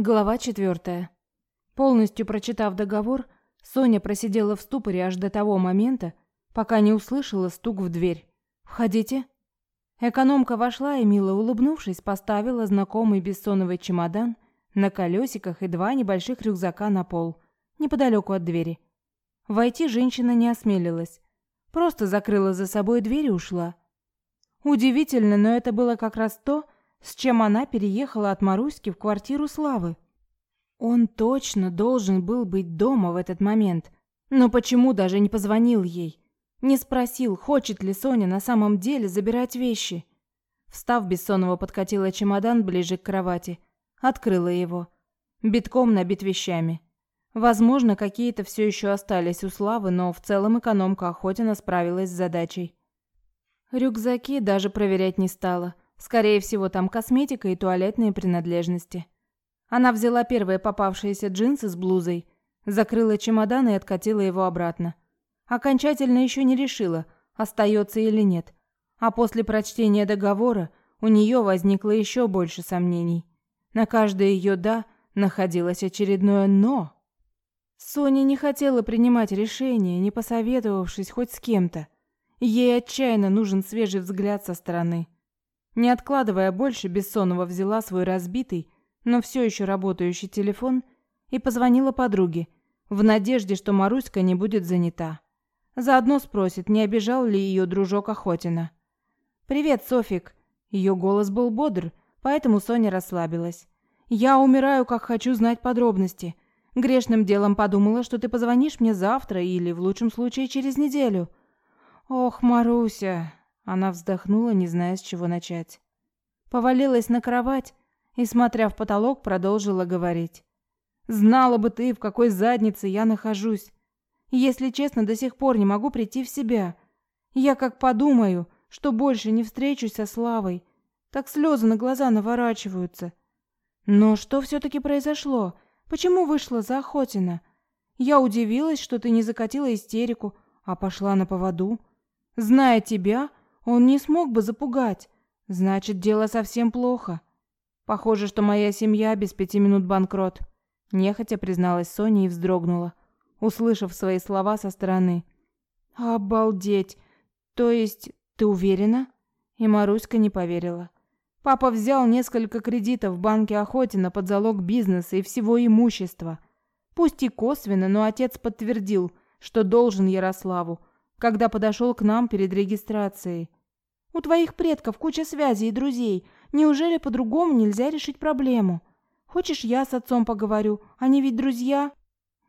Глава четвертая. Полностью прочитав договор, Соня просидела в ступоре аж до того момента, пока не услышала стук в дверь. «Входите». Экономка вошла и, мило улыбнувшись, поставила знакомый бессоновый чемодан на колесиках и два небольших рюкзака на пол, неподалеку от двери. Войти женщина не осмелилась. Просто закрыла за собой дверь и ушла. Удивительно, но это было как раз то, с чем она переехала от Маруськи в квартиру Славы. Он точно должен был быть дома в этот момент. Но почему даже не позвонил ей? Не спросил, хочет ли Соня на самом деле забирать вещи? Встав, Бессонова подкатила чемодан ближе к кровати. Открыла его. Битком набит вещами. Возможно, какие-то все еще остались у Славы, но в целом экономка Охотина справилась с задачей. Рюкзаки даже проверять не стала. Скорее всего, там косметика и туалетные принадлежности. Она взяла первые попавшиеся джинсы с блузой, закрыла чемодан и откатила его обратно. Окончательно еще не решила, остается или нет. А после прочтения договора у нее возникло еще больше сомнений. На каждое ее «да» находилось очередное «но». Соня не хотела принимать решение, не посоветовавшись хоть с кем-то. Ей отчаянно нужен свежий взгляд со стороны. Не откладывая больше, Бессонова взяла свой разбитый, но все еще работающий телефон и позвонила подруге, в надежде, что Маруська не будет занята. Заодно спросит, не обижал ли ее дружок Охотина. «Привет, Софик!» Ее голос был бодр, поэтому Соня расслабилась. «Я умираю, как хочу знать подробности. Грешным делом подумала, что ты позвонишь мне завтра или, в лучшем случае, через неделю». «Ох, Маруся!» Она вздохнула, не зная, с чего начать. Повалилась на кровать и, смотря в потолок, продолжила говорить. «Знала бы ты, в какой заднице я нахожусь. Если честно, до сих пор не могу прийти в себя. Я как подумаю, что больше не встречусь со Славой, так слезы на глаза наворачиваются. Но что все-таки произошло? Почему вышла за Охотина? Я удивилась, что ты не закатила истерику, а пошла на поводу. Зная тебя, он не смог бы запугать. Значит, дело совсем плохо. Похоже, что моя семья без пяти минут банкрот. Нехотя призналась Соня и вздрогнула, услышав свои слова со стороны. Обалдеть. То есть, ты уверена? И Маруська не поверила. Папа взял несколько кредитов в банке Охотина под залог бизнеса и всего имущества. Пусть и косвенно, но отец подтвердил, что должен Ярославу, когда подошел к нам перед регистрацией. У твоих предков куча связей и друзей. Неужели по-другому нельзя решить проблему? Хочешь, я с отцом поговорю? Они ведь друзья.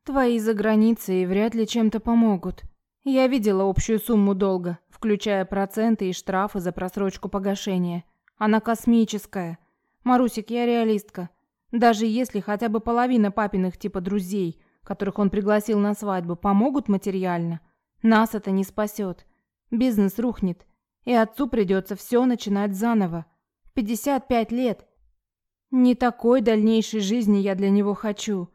Твои за границей вряд ли чем-то помогут. Я видела общую сумму долга, включая проценты и штрафы за просрочку погашения. Она космическая. Марусик, я реалистка. Даже если хотя бы половина папиных типа друзей, которых он пригласил на свадьбу, помогут материально, нас это не спасет. Бизнес рухнет, и отцу придется все начинать заново. В 55 лет. Не такой дальнейшей жизни я для него хочу.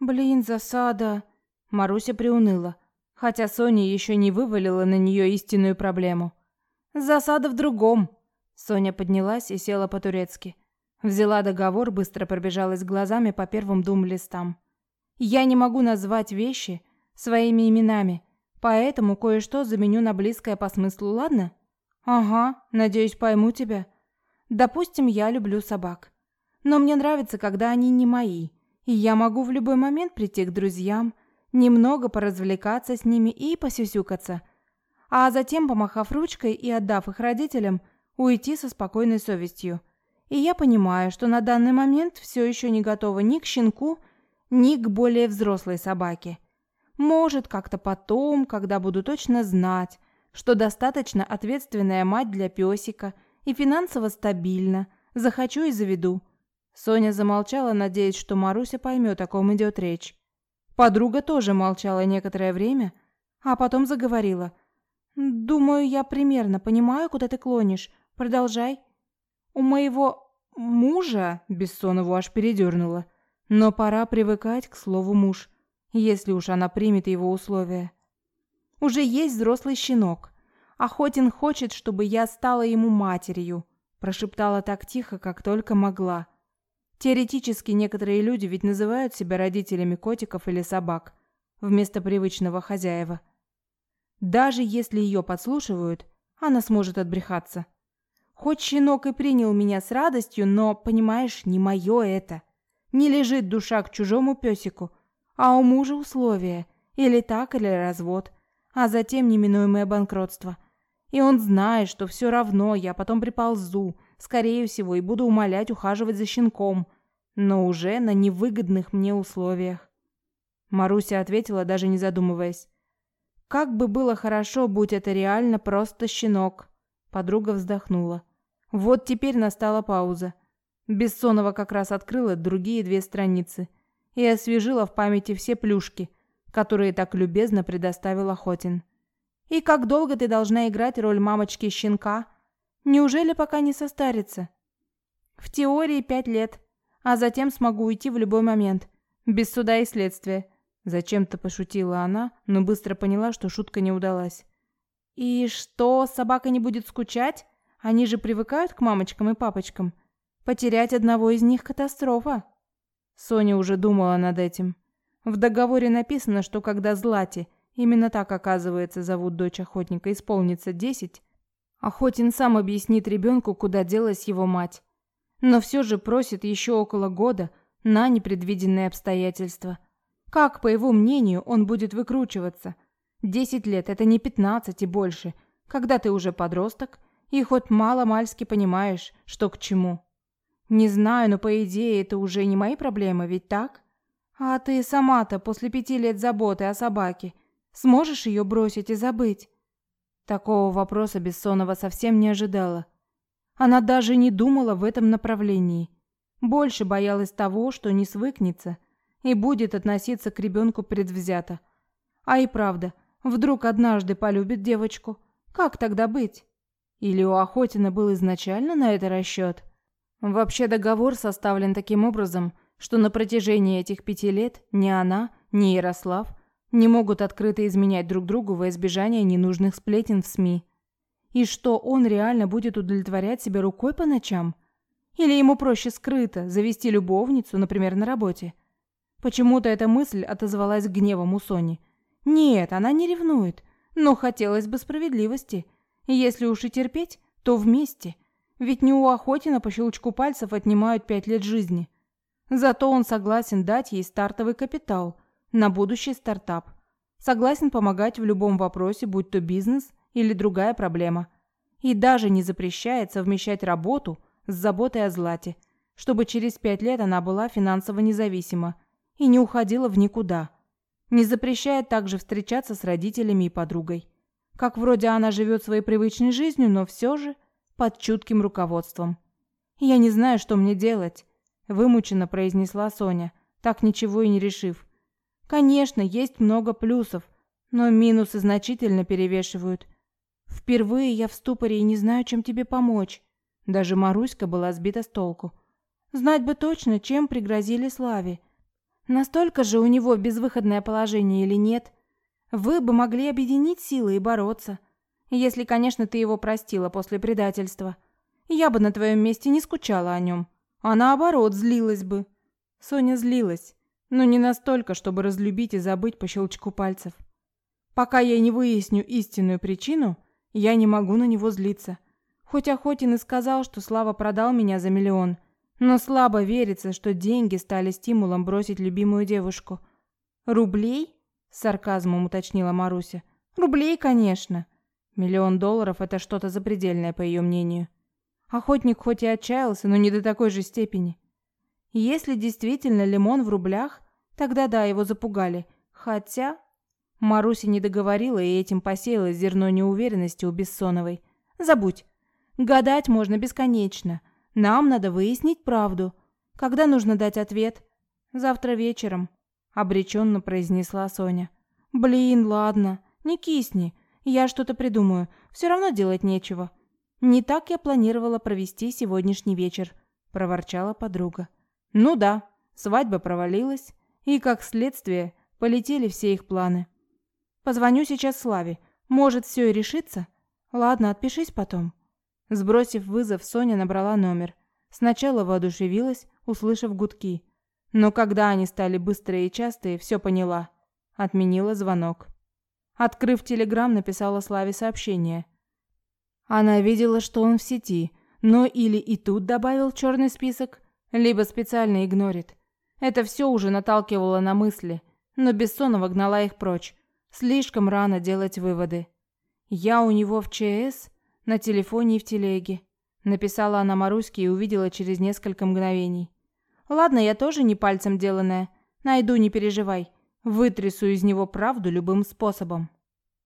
Блин, засада. Маруся приуныла, хотя Соня еще не вывалила на нее истинную проблему. Засада в другом. Соня поднялась и села по-турецки. Взяла договор, быстро пробежалась глазами по первым двум листам. Я не могу назвать вещи своими именами, поэтому кое-что заменю на близкое по смыслу, ладно? Ага, надеюсь, пойму тебя. Допустим, я люблю собак. Но мне нравится, когда они не мои, и я могу в любой момент прийти к друзьям, немного поразвлекаться с ними и посюсюкаться, а затем, помахав ручкой и отдав их родителям, уйти со спокойной совестью. И я понимаю, что на данный момент все еще не готова ни к щенку, ни к более взрослой собаке. Может, как-то потом, когда буду точно знать, что достаточно ответственная мать для песика и финансово стабильна. Захочу и заведу. Соня замолчала, надеясь, что Маруся поймет, о ком идет речь. Подруга тоже молчала некоторое время, а потом заговорила. «Думаю, я примерно понимаю, куда ты клонишь. Продолжай». «У моего мужа...» — Бессонову аж передернула. «Но пора привыкать к слову «муж», если уж она примет его условия. Уже есть взрослый щенок. Охотин хочет, чтобы я стала ему матерью, прошептала так тихо, как только могла. Теоретически некоторые люди ведь называют себя родителями котиков или собак вместо привычного хозяева. Даже если ее подслушивают, она сможет отбрехаться. Хоть щенок и принял меня с радостью, но, понимаешь, не мое это. Не лежит душа к чужому песику, а у мужа условия, или так, или развод, а затем неминуемое банкротство. И он знает, что все равно я потом приползу, скорее всего, и буду умолять ухаживать за щенком, но уже на невыгодных мне условиях. Маруся ответила, даже не задумываясь. Как бы было хорошо, будь это реально просто щенок. Подруга вздохнула. Вот теперь настала пауза. Бессонова как раз открыла другие две страницы и освежила в памяти все плюшки, которые так любезно предоставил Охотин. «И как долго ты должна играть роль мамочки-щенка? Неужели пока не состарится?» «В теории пять лет, а затем смогу уйти в любой момент, без суда и следствия. Зачем-то пошутила она, но быстро поняла, что шутка не удалась. «И что, собака не будет скучать? Они же привыкают к мамочкам и папочкам. Потерять одного из них – катастрофа». Соня уже думала над этим. В договоре написано, что когда Злате, именно так, оказывается, зовут дочь охотника, исполнится десять, Охотин сам объяснит ребенку, куда делась его мать. Но все же просит еще около года на непредвиденные обстоятельства – как, по его мнению, он будет выкручиваться? Десять лет – это не пятнадцать и больше, когда ты уже подросток и хоть мало-мальски понимаешь, что к чему. Не знаю, но по идее это уже не мои проблемы, ведь так? А ты сама-то после пяти лет заботы о собаке сможешь ее бросить и забыть? Такого вопроса Бессонова совсем не ожидала. Она даже не думала в этом направлении. Больше боялась того, что не свыкнется – и будет относиться к ребенку предвзято. А и правда, вдруг однажды полюбит девочку, как тогда быть? Или у Охотина был изначально на это расчет? Вообще договор составлен таким образом, что на протяжении этих пяти лет ни она, ни Ярослав не могут открыто изменять друг другу во избежание ненужных сплетен в СМИ. И что он реально будет удовлетворять себя рукой по ночам? Или ему проще скрыто завести любовницу, например, на работе? Почему-то эта мысль отозвалась гневом у Сони. Нет, она не ревнует, но хотелось бы справедливости. Если уж и терпеть, то вместе. Ведь не у Охотина по щелчку пальцев отнимают пять лет жизни. Зато он согласен дать ей стартовый капитал на будущий стартап. Согласен помогать в любом вопросе, будь то бизнес или другая проблема. И даже не запрещает совмещать работу с заботой о Злате, чтобы через пять лет она была финансово независима и не уходила в никуда. Не запрещает также встречаться с родителями и подругой. Как вроде она живет своей привычной жизнью, но все же под чутким руководством. «Я не знаю, что мне делать», – вымученно произнесла Соня, так ничего и не решив. «Конечно, есть много плюсов, но минусы значительно перевешивают. Впервые я в ступоре и не знаю, чем тебе помочь». Даже Маруська была сбита с толку. Знать бы точно, чем пригрозили Славе. Настолько же у него безвыходное положение или нет? Вы бы могли объединить силы и бороться. Если, конечно, ты его простила после предательства. Я бы на твоем месте не скучала о нем, а наоборот злилась бы. Соня злилась, но не настолько, чтобы разлюбить и забыть по щелчку пальцев. Пока я не выясню истинную причину, я не могу на него злиться. Хоть Охотин и сказал, что Слава продал меня за миллион, но слабо верится, что деньги стали стимулом бросить любимую девушку. «Рублей?» – с сарказмом уточнила Маруся. «Рублей, конечно. Миллион долларов – это что-то запредельное, по ее мнению. Охотник хоть и отчаялся, но не до такой же степени. Если действительно лимон в рублях, тогда да, его запугали. Хотя...» Маруся не договорила и этим посеяла зерно неуверенности у Бессоновой. «Забудь. Гадать можно бесконечно. Нам надо выяснить правду. Когда нужно дать ответ? Завтра вечером, обреченно произнесла Соня. Блин, ладно, не кисни. Я что-то придумаю. Все равно делать нечего. Не так я планировала провести сегодняшний вечер, проворчала подруга. Ну да, свадьба провалилась, и как следствие полетели все их планы. Позвоню сейчас Славе. Может, все и решится? Ладно, отпишись потом. Сбросив вызов, Соня набрала номер. Сначала воодушевилась, услышав гудки. Но когда они стали быстрые и частые, все поняла. Отменила звонок. Открыв телеграм, написала Славе сообщение. Она видела, что он в сети, но или и тут добавил черный список, либо специально игнорит. Это все уже наталкивало на мысли, но Бессонова гнала их прочь. Слишком рано делать выводы. «Я у него в ЧС, на телефоне и в телеге», — написала она Маруське и увидела через несколько мгновений. «Ладно, я тоже не пальцем деланная. Найду, не переживай. Вытрясу из него правду любым способом».